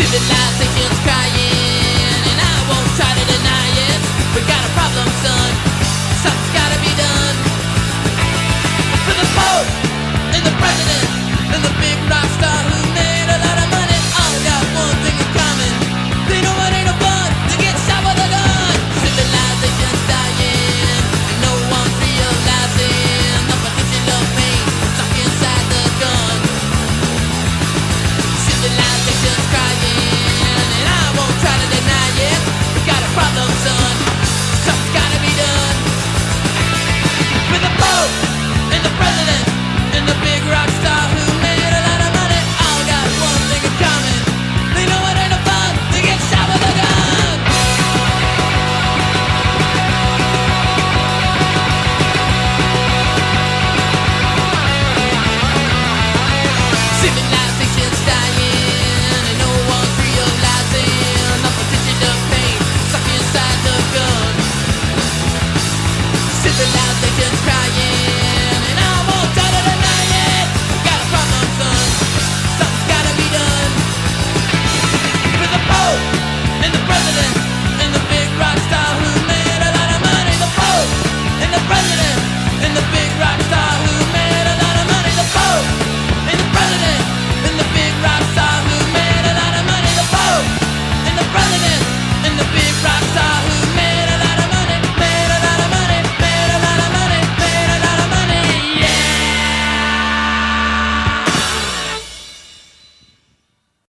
Civilization's crying, Sitting out, they just